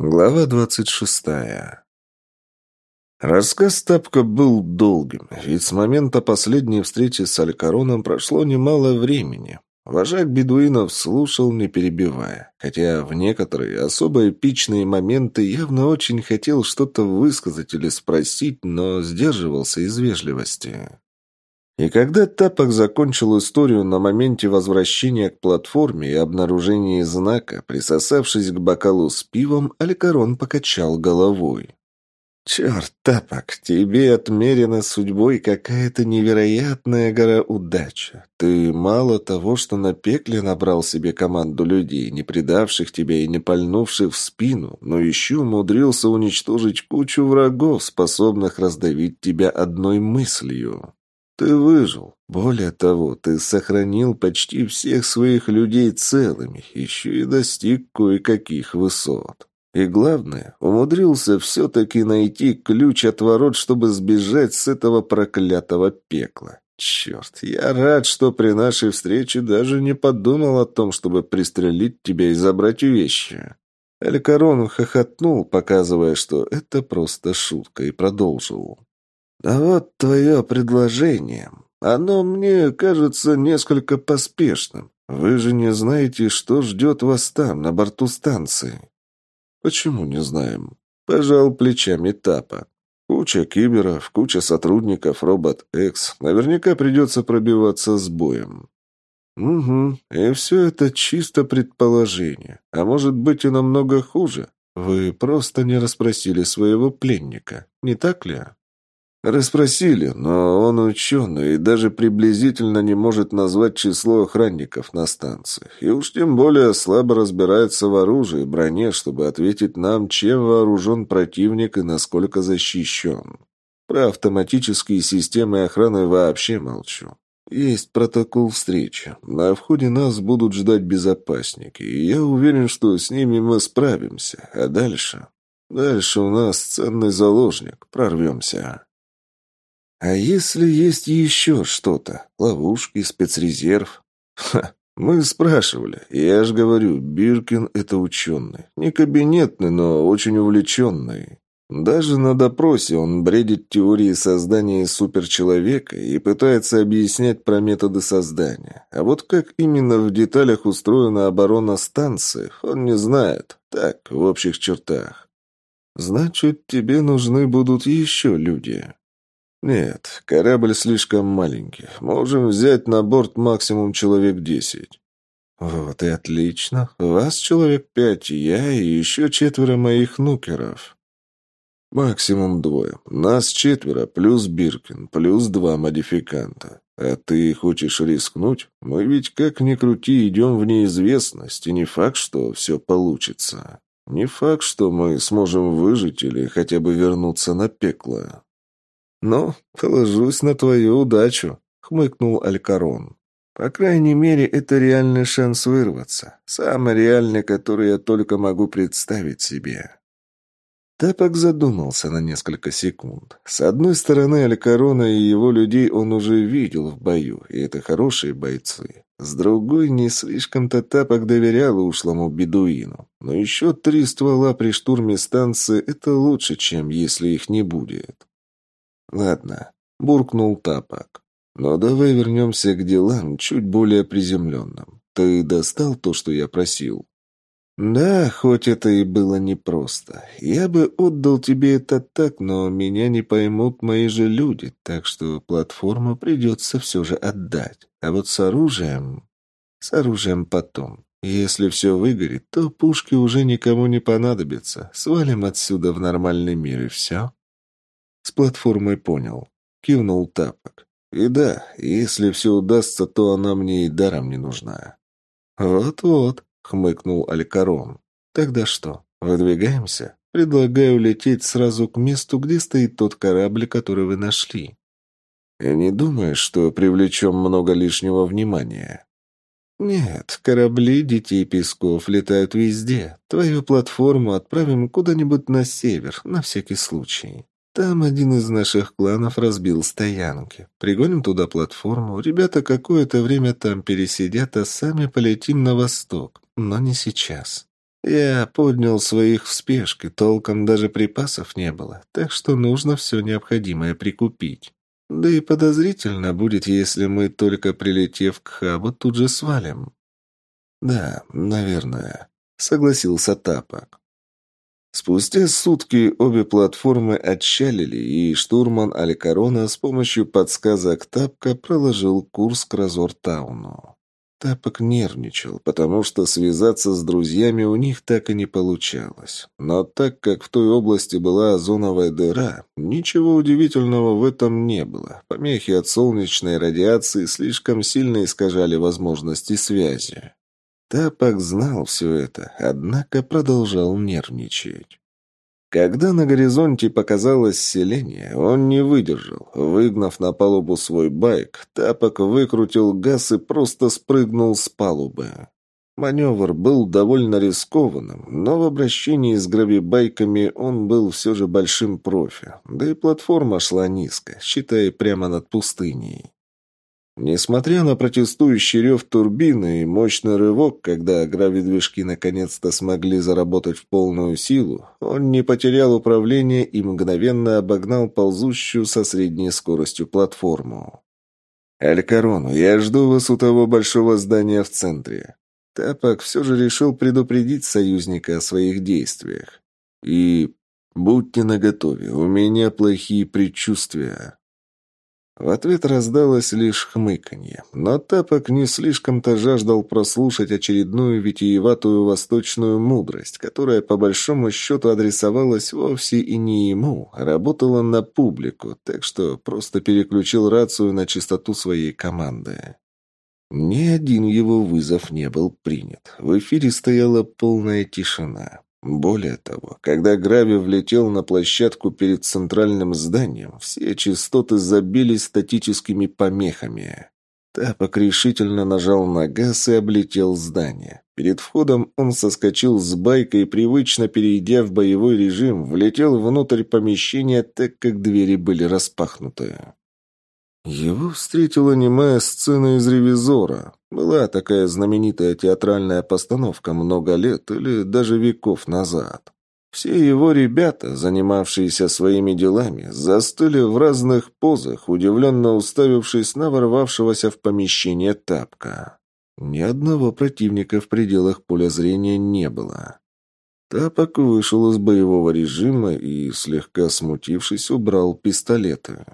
Глава двадцать шестая. Рассказ Тапка был долгим, ведь с момента последней встречи с Алькароном прошло немало времени. Вожак бедуинов слушал, не перебивая, хотя в некоторые особо эпичные моменты явно очень хотел что-то высказать или спросить, но сдерживался из вежливости. И когда Тапок закончил историю на моменте возвращения к платформе и обнаружения знака, присосавшись к бокалу с пивом, Алькарон покачал головой. «Черт, Тапок, тебе отмерена судьбой какая-то невероятная гора удачи. Ты мало того, что на пекле набрал себе команду людей, не предавших тебя и не пальнувших в спину, но еще умудрился уничтожить кучу врагов, способных раздавить тебя одной мыслью». Ты выжил. Более того, ты сохранил почти всех своих людей целыми, еще и достиг кое-каких высот. И главное, умудрился все-таки найти ключ от ворот, чтобы сбежать с этого проклятого пекла. Черт, я рад, что при нашей встрече даже не подумал о том, чтобы пристрелить тебя и забрать вещи. Элькарон хохотнул, показывая, что это просто шутка, и продолжил. «А вот твое предложение. Оно мне кажется несколько поспешным. Вы же не знаете, что ждет вас там, на борту станции». «Почему не знаем?» Пожал плечами Тапа. Куча киберов, куча сотрудников, робот-экс. Наверняка придется пробиваться с боем. Угу, и все это чисто предположение. А может быть и намного хуже. Вы просто не расспросили своего пленника, не так ли? Расспросили, но он ученый и даже приблизительно не может назвать число охранников на станции. И уж тем более слабо разбирается в оружии и броне, чтобы ответить нам, чем вооружен противник и насколько защищен. Про автоматические системы охраны вообще молчу. Есть протокол встречи. На входе нас будут ждать безопасники, и я уверен, что с ними мы справимся. А дальше? Дальше у нас ценный заложник. Прорвемся. А если есть еще что-то? Ловушки, спецрезерв? Ха, мы спрашивали. Я же говорю, Биркин — это ученый. Не кабинетный, но очень увлеченный. Даже на допросе он бредит теорией создания суперчеловека и пытается объяснять про методы создания. А вот как именно в деталях устроена оборона станции, он не знает. Так, в общих чертах. Значит, тебе нужны будут еще люди. «Нет, корабль слишком маленький. Можем взять на борт максимум человек десять». «Вот и отлично. Вас человек пять, я и еще четверо моих нукеров». «Максимум двое. Нас четверо, плюс Биркин, плюс два модификанта. А ты хочешь рискнуть? Мы ведь как ни крути идем в неизвестность, и не факт, что все получится. Не факт, что мы сможем выжить или хотя бы вернуться на пекло». «Ну, положусь на твою удачу», — хмыкнул Алькарон. «По крайней мере, это реальный шанс вырваться. Самый реальный, который я только могу представить себе». Тапок задумался на несколько секунд. С одной стороны, Алькарона и его людей он уже видел в бою, и это хорошие бойцы. С другой, не слишком-то Тапок доверял ушлому бедуину. Но еще три ствола при штурме станции — это лучше, чем если их не будет. «Ладно», — буркнул Тапок. «Но давай вернемся к делам чуть более приземленным. Ты достал то, что я просил?» «Да, хоть это и было непросто. Я бы отдал тебе это так, но меня не поймут мои же люди, так что платформу придется все же отдать. А вот с оружием... С оружием потом. Если все выгорит, то пушки уже никому не понадобятся. Свалим отсюда в нормальный мир, и все». С платформой понял. Кивнул тапок. И да, если все удастся, то она мне и даром не нужна. Вот-вот, хмыкнул Алькарон. Тогда что, выдвигаемся? Предлагаю лететь сразу к месту, где стоит тот корабль, который вы нашли. Не думаешь, что привлечем много лишнего внимания? «Нет, корабли Детей Песков летают везде. Твою платформу отправим куда-нибудь на север, на всякий случай. Там один из наших кланов разбил стоянки. Пригоним туда платформу. Ребята какое-то время там пересидят, а сами полетим на восток. Но не сейчас. Я поднял своих в спешке, толком даже припасов не было, так что нужно все необходимое прикупить. Да и подозрительно будет, если мы, только прилетев к хабу, тут же свалим. Да, наверное, согласился Тапок. Спустя сутки обе платформы отчалили, и штурман Аликарона с помощью подсказок Тапка проложил курс к Разортауну. Тапок нервничал, потому что связаться с друзьями у них так и не получалось. Но так как в той области была озоновая дыра, ничего удивительного в этом не было. Помехи от солнечной радиации слишком сильно искажали возможности связи. Тапок знал все это, однако продолжал нервничать. Когда на горизонте показалось селение, он не выдержал. Выгнав на палубу свой байк, Тапок выкрутил газ и просто спрыгнул с палубы. Маневр был довольно рискованным, но в обращении с гравибайками он был все же большим профи, да и платформа шла низко, считая прямо над пустыней. Несмотря на протестующий рев турбины и мощный рывок, когда гравидвижки наконец-то смогли заработать в полную силу, он не потерял управление и мгновенно обогнал ползущую со средней скоростью платформу. «Алькарону, я жду вас у того большого здания в центре». Тапок все же решил предупредить союзника о своих действиях. «И будьте наготове, у меня плохие предчувствия». В ответ раздалось лишь хмыканье, но Тапок не слишком-то жаждал прослушать очередную витиеватую восточную мудрость, которая по большому счету адресовалась вовсе и не ему, а работала на публику, так что просто переключил рацию на частоту своей команды. Ни один его вызов не был принят. В эфире стояла полная тишина. Более того, когда Грави влетел на площадку перед центральным зданием, все частоты забились статическими помехами. Тапок решительно нажал на газ и облетел здание. Перед входом он соскочил с байка и, привычно перейдя в боевой режим, влетел внутрь помещения, так как двери были распахнуты. Его встретила немая сцена из «Ревизора». Была такая знаменитая театральная постановка много лет или даже веков назад. Все его ребята, занимавшиеся своими делами, застыли в разных позах, удивленно уставившись на ворвавшегося в помещение тапка. Ни одного противника в пределах поля зрения не было. Тапок вышел из боевого режима и, слегка смутившись, убрал пистолеты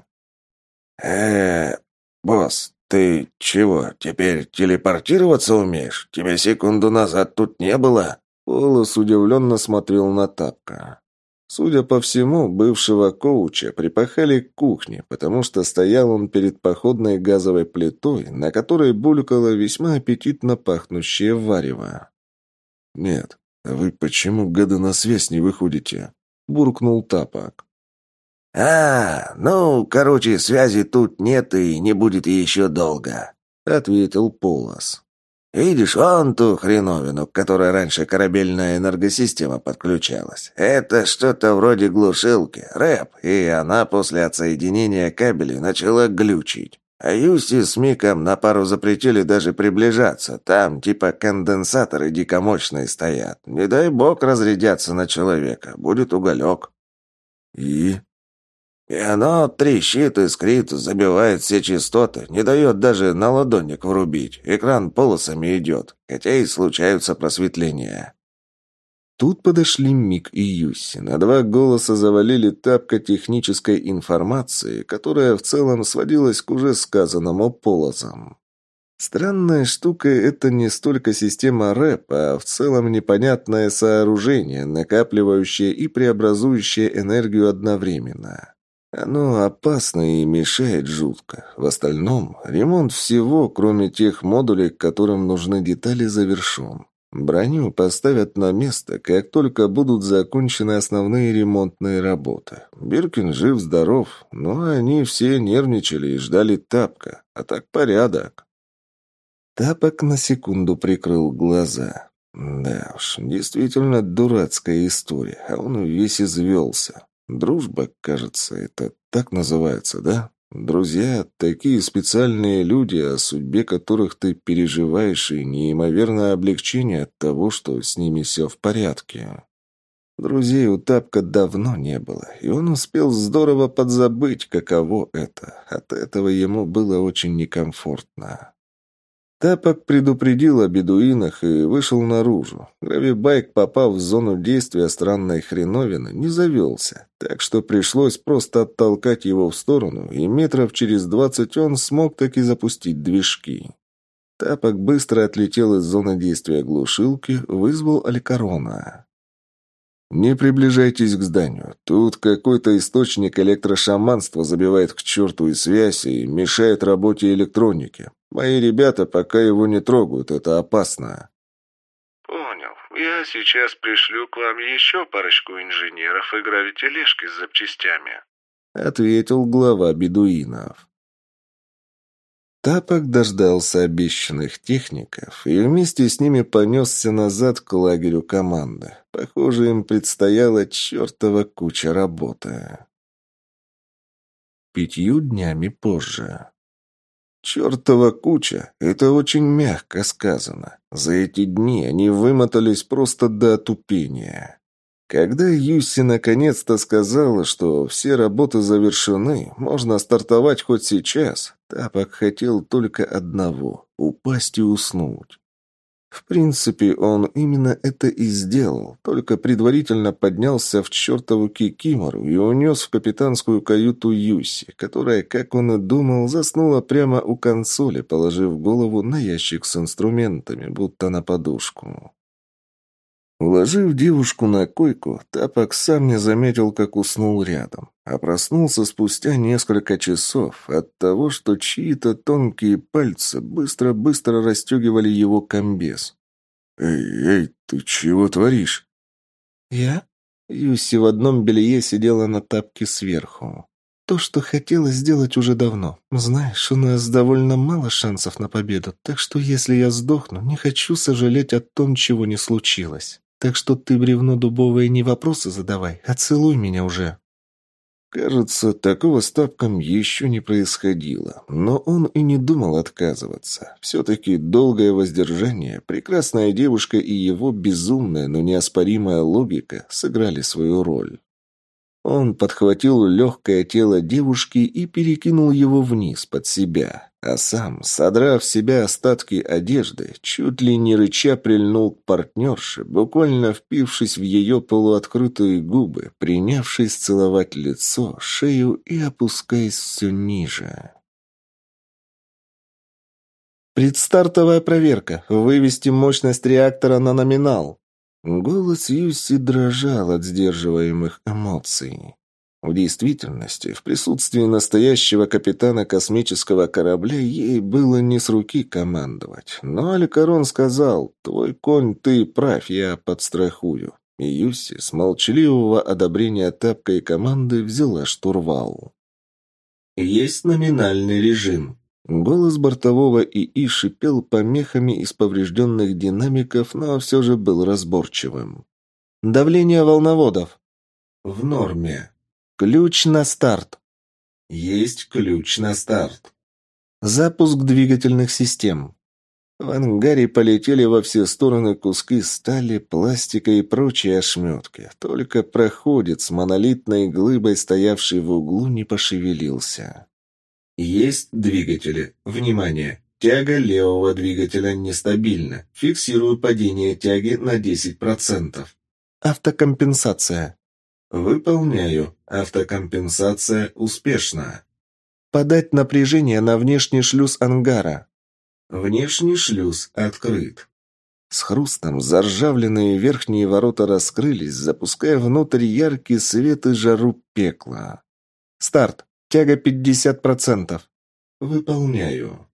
э босс, ты чего, теперь телепортироваться умеешь? Тебя секунду назад тут не было?» Полос удивленно смотрел на Тапка. Судя по всему, бывшего коуча припахали к кухне, потому что стоял он перед походной газовой плитой, на которой булькало весьма аппетитно пахнущее варево. «Нет, а вы почему, года на связь не выходите?» – буркнул Тапок. «А, ну, короче, связи тут нет и не будет еще долго», — ответил Полос. «Видишь, вон ту хреновину, к которой раньше корабельная энергосистема подключалась. Это что-то вроде глушилки, рэп, и она после отсоединения кабелей начала глючить. А Юси с Миком на пару запретили даже приближаться. Там типа конденсаторы дикомощные стоят. Не дай бог разрядятся на человека, будет уголек». «И?» И оно трещит, искрит, забивает все частоты, не дает даже на ладонник врубить. Экран полосами идет, хотя и случаются просветления. Тут подошли Мик и Юси. На два голоса завалили тапка технической информации, которая в целом сводилась к уже сказанному полозам. Странная штука – это не столько система рэп, а в целом непонятное сооружение, накапливающее и преобразующее энергию одновременно. Оно опасно и мешает жутко. В остальном, ремонт всего, кроме тех модулей, которым нужны детали, завершен. Броню поставят на место, как только будут закончены основные ремонтные работы. Биркин жив-здоров, но они все нервничали и ждали тапка. А так порядок. Тапок на секунду прикрыл глаза. Да уж, действительно дурацкая история, а он весь извелся. Дружба, кажется, это так называется, да? Друзья – такие специальные люди, о судьбе которых ты переживаешь, и неимоверное облегчение от того, что с ними все в порядке. Друзей у Тапка давно не было, и он успел здорово подзабыть, каково это. От этого ему было очень некомфортно. Тапок предупредил о бедуинах и вышел наружу. Гравибайк, попав в зону действия странной хреновины, не завелся, так что пришлось просто оттолкать его в сторону, и метров через двадцать он смог таки запустить движки. Тапок быстро отлетел из зоны действия глушилки, вызвал Аликарона. «Не приближайтесь к зданию. Тут какой-то источник электрошаманства забивает к черту и связь и мешает работе электроники. Мои ребята пока его не трогают, это опасно». «Понял. Я сейчас пришлю к вам еще парочку инженеров и гравитележки с запчастями», — ответил глава бедуинов. Тапок дождался обещанных техников и вместе с ними понесся назад к лагерю команды. Похоже, им предстояла чертова куча работы. Пятью днями позже. Чертова куча — это очень мягко сказано. За эти дни они вымотались просто до отупения. Когда Юси наконец-то сказала, что все работы завершены, можно стартовать хоть сейчас, Тапок хотел только одного — упасть и уснуть. В принципе, он именно это и сделал, только предварительно поднялся в чертову кикимору и унес в капитанскую каюту Юси, которая, как он и думал, заснула прямо у консоли, положив голову на ящик с инструментами, будто на подушку. Уложив девушку на койку, Тапок сам не заметил, как уснул рядом, а проснулся спустя несколько часов от того, что чьи-то тонкие пальцы быстро-быстро расстегивали его комбез. «Эй, эй, ты чего творишь?» «Я?» Юси в одном белье сидела на тапке сверху. «То, что хотела сделать уже давно. Знаешь, у нас довольно мало шансов на победу, так что если я сдохну, не хочу сожалеть о том, чего не случилось». Так что ты, бревно дубовое, не вопросы задавай, а целуй меня уже». Кажется, такого с тапком еще не происходило, но он и не думал отказываться. Все-таки долгое воздержание, прекрасная девушка и его безумная, но неоспоримая логика сыграли свою роль. Он подхватил легкое тело девушки и перекинул его вниз под себя, а сам, содрав с себя остатки одежды, чуть ли не рыча прильнул к партнерше, буквально впившись в ее полуоткрытые губы, принявшись целовать лицо, шею и опускаясь все ниже. Предстартовая проверка. Вывести мощность реактора на номинал. Голос Юси дрожал от сдерживаемых эмоций. В действительности, в присутствии настоящего капитана космического корабля ей было не с руки командовать. Но Аликарон сказал, «Твой конь, ты прав, я подстрахую». И Юси с молчаливого одобрения тапкой команды взяла штурвал. «Есть номинальный режим», Голос бортового ИИ шипел помехами из поврежденных динамиков, но все же был разборчивым. «Давление волноводов». «В норме». «Ключ на старт». «Есть ключ на старт». «Запуск двигательных систем». В ангаре полетели во все стороны куски стали, пластика и прочие ошметки. Только проходец, монолитной глыбой, стоявший в углу, не пошевелился. Есть двигатели. Внимание! Тяга левого двигателя нестабильна. Фиксирую падение тяги на 10%. Автокомпенсация. Выполняю. Автокомпенсация успешна. Подать напряжение на внешний шлюз ангара. Внешний шлюз открыт. С хрустом заржавленные верхние ворота раскрылись, запуская внутрь яркий свет и жару пекла. Старт. Тяга 50%. Выполняю.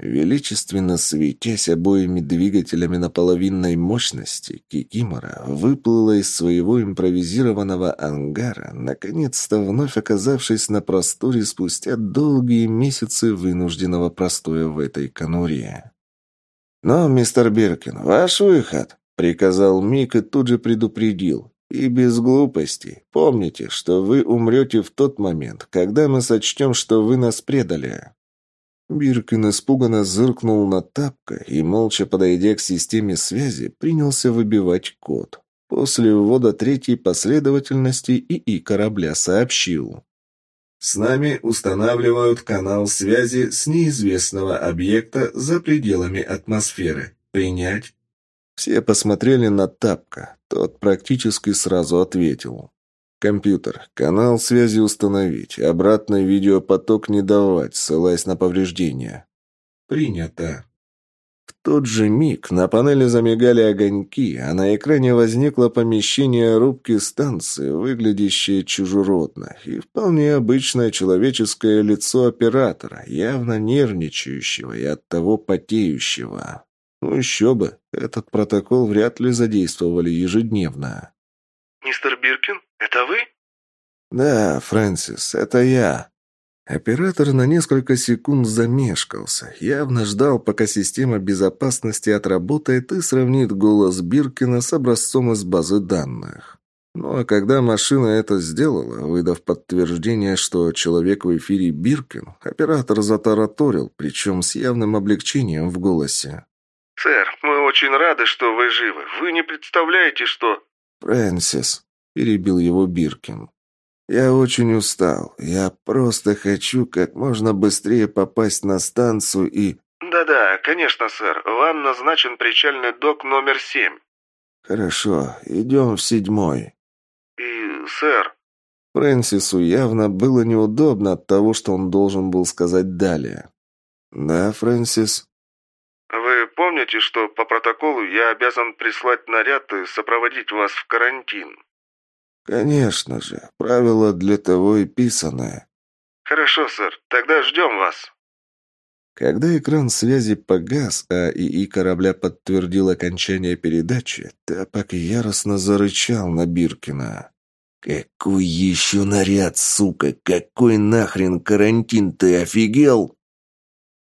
Величественно светясь обоими двигателями на половинной мощности, Кикимора выплыла из своего импровизированного ангара, наконец-то вновь оказавшись на просторе спустя долгие месяцы вынужденного простоя в этой конуре. «Ну, мистер Биркин, ваш выход!» — приказал Мик и тут же предупредил. И без глупостей. Помните, что вы умрете в тот момент, когда мы сочтем, что вы нас предали». Биркин испуганно зыркнул на тапка и, молча подойдя к системе связи, принялся выбивать код. После ввода третьей последовательности ИИ корабля сообщил. «С нами устанавливают канал связи с неизвестного объекта за пределами атмосферы. Принять?» Все посмотрели на Тапка. Тот практически сразу ответил. «Компьютер. Канал связи установить. Обратный видеопоток не давать, ссылаясь на повреждения». «Принято». В тот же миг на панели замигали огоньки, а на экране возникло помещение рубки станции, выглядящее чужеродно, и вполне обычное человеческое лицо оператора, явно нервничающего и оттого потеющего. Ну еще бы, этот протокол вряд ли задействовали ежедневно. «Мистер Биркин, это вы?» «Да, Фрэнсис, это я». Оператор на несколько секунд замешкался, явно ждал, пока система безопасности отработает и сравнит голос Биркина с образцом из базы данных. Ну а когда машина это сделала, выдав подтверждение, что человек в эфире Биркин, оператор затараторил, причем с явным облегчением в голосе. «Сэр, мы очень рады, что вы живы. Вы не представляете, что...» «Фрэнсис», — перебил его Биркин. «Я очень устал. Я просто хочу как можно быстрее попасть на станцию и...» «Да-да, конечно, сэр. Вам назначен причальный док номер семь». «Хорошо. Идем в седьмой». «И, сэр...» Фрэнсису явно было неудобно от того, что он должен был сказать далее. «Да, Фрэнсис?» «Вы помните, что по протоколу я обязан прислать наряд и сопроводить вас в карантин?» «Конечно же. Правила для того и писаны». «Хорошо, сэр. Тогда ждем вас». Когда экран связи погас, а ИИ корабля подтвердил окончание передачи, Тапок яростно зарычал на Биркина. «Какой еще наряд, сука? Какой нахрен карантин? Ты офигел?»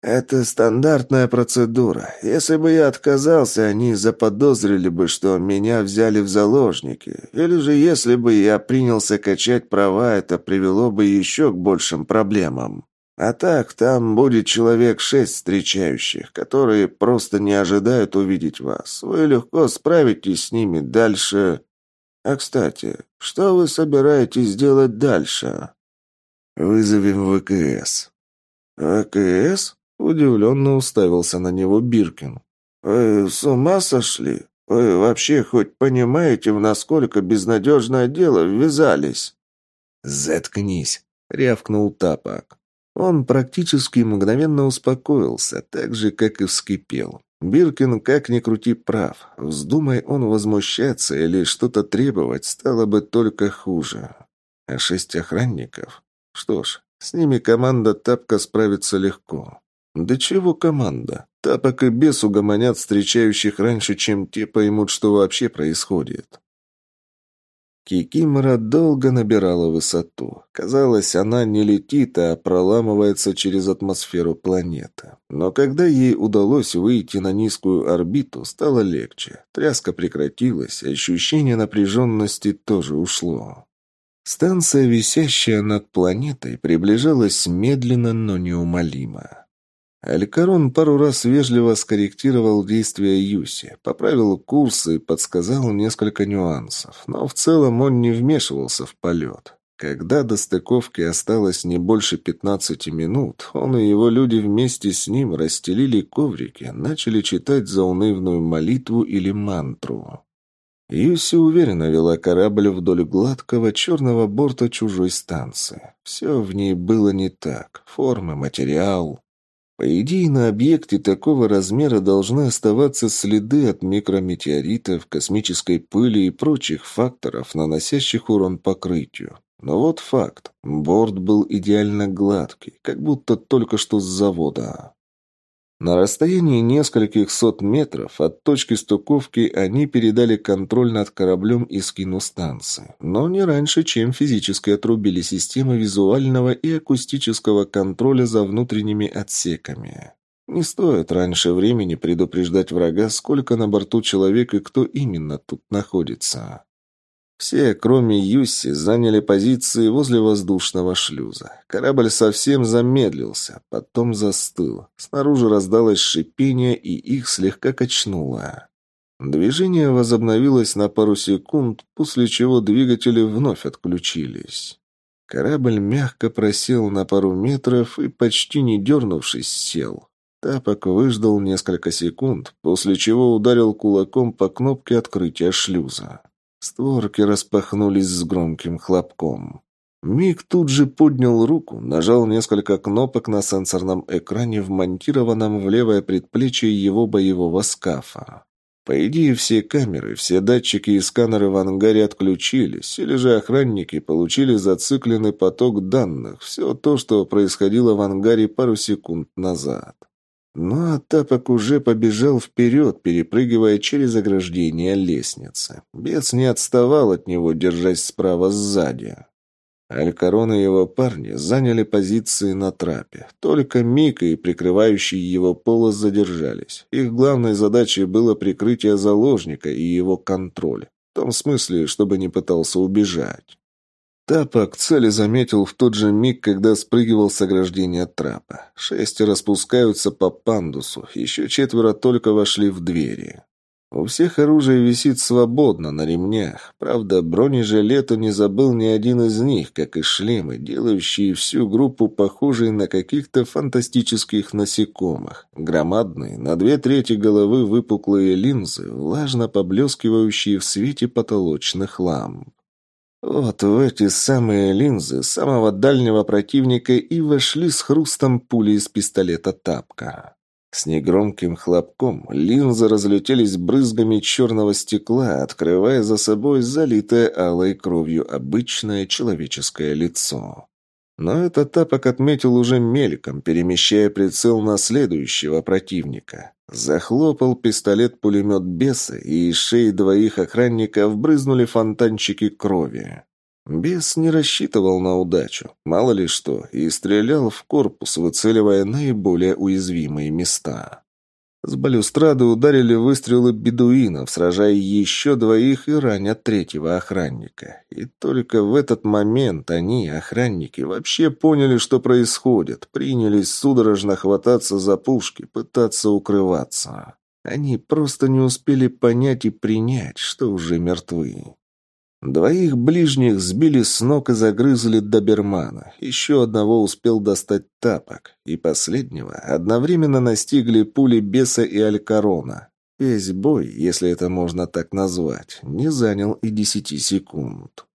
«Это стандартная процедура. Если бы я отказался, они заподозрили бы, что меня взяли в заложники. Или же если бы я принялся качать права, это привело бы еще к большим проблемам. А так, там будет человек шесть встречающих, которые просто не ожидают увидеть вас. Вы легко справитесь с ними дальше... А, кстати, что вы собираетесь делать дальше?» «Вызовем ВКС». «ВКС?» Удивленно уставился на него Биркин. «Вы с ума сошли? Вы вообще хоть понимаете, в насколько безнадежное дело ввязались?» «Заткнись!» — рявкнул Тапок. Он практически мгновенно успокоился, так же, как и вскипел. Биркин, как ни крути, прав. Вздумай он возмущаться или что-то требовать, стало бы только хуже. А шесть охранников? Что ж, с ними команда Тапка справится легко. Да чего команда? Тапок и бес угомонят встречающих раньше, чем те поймут, что вообще происходит. Кикимора долго набирала высоту. Казалось, она не летит, а проламывается через атмосферу планеты. Но когда ей удалось выйти на низкую орбиту, стало легче. Тряска прекратилась, ощущение напряженности тоже ушло. Станция, висящая над планетой, приближалась медленно, но неумолимо. Алькарон пару раз вежливо скорректировал действия Юси, поправил курсы и подсказал несколько нюансов, но в целом он не вмешивался в полет. Когда до стыковки осталось не больше 15 минут, он и его люди вместе с ним расстелили коврики, начали читать заунывную молитву или мантру. Юси уверенно вела корабль вдоль гладкого черного борта чужой станции. Все в ней было не так. Формы, материал. По идее, на объекте такого размера должны оставаться следы от микрометеоритов, космической пыли и прочих факторов, наносящих урон покрытию. Но вот факт. Борт был идеально гладкий, как будто только что с завода. На расстоянии нескольких сот метров от точки стыковки они передали контроль над кораблем и скину станции, но не раньше, чем физически отрубили системы визуального и акустического контроля за внутренними отсеками. Не стоит раньше времени предупреждать врага, сколько на борту человек и кто именно тут находится. Все, кроме Юсси, заняли позиции возле воздушного шлюза. Корабль совсем замедлился, потом застыл. Снаружи раздалось шипение, и их слегка качнуло. Движение возобновилось на пару секунд, после чего двигатели вновь отключились. Корабль мягко просел на пару метров и, почти не дернувшись, сел. Тапок выждал несколько секунд, после чего ударил кулаком по кнопке открытия шлюза. Створки распахнулись с громким хлопком. Миг тут же поднял руку, нажал несколько кнопок на сенсорном экране, вмонтированном в левое предплечье его боевого скафа. По идее, все камеры, все датчики и сканеры в ангаре отключились, или же охранники получили зацикленный поток данных, все то, что происходило в ангаре пару секунд назад. Но Тапок уже побежал вперед, перепрыгивая через ограждение лестницы. Бес не отставал от него, держась справа сзади. Алькарон и его парни заняли позиции на трапе. Только Мика и прикрывающий его полос задержались. Их главной задачей было прикрытие заложника и его контроль. В том смысле, чтобы не пытался убежать. Тапок цели заметил в тот же миг, когда спрыгивал с ограждения трапа. Шестеро спускаются по пандусу, еще четверо только вошли в двери. У всех оружие висит свободно на ремнях. Правда, бронежилета не забыл ни один из них, как и шлемы, делающие всю группу похожей на каких-то фантастических насекомых. Громадные, на две трети головы выпуклые линзы, влажно поблескивающие в свете потолочных ламп. Вот в эти самые линзы самого дальнего противника и вошли с хрустом пули из пистолета «Тапка». С негромким хлопком линзы разлетелись брызгами черного стекла, открывая за собой залитое алой кровью обычное человеческое лицо. Но этот тапок отметил уже мельком, перемещая прицел на следующего противника. Захлопал пистолет-пулемет беса, и из шеи двоих охранников брызнули фонтанчики крови. Бес не рассчитывал на удачу, мало ли что, и стрелял в корпус, выцеливая наиболее уязвимые места. С балюстрады ударили выстрелы бедуинов, сражая еще двоих и раня третьего охранника. И только в этот момент они, охранники, вообще поняли, что происходит, принялись судорожно хвататься за пушки, пытаться укрываться. Они просто не успели понять и принять, что уже мертвы. Двоих ближних сбили с ног и загрызли добермана. Еще одного успел достать тапок. И последнего одновременно настигли пули беса и алькарона. Весь бой, если это можно так назвать, не занял и десяти секунд.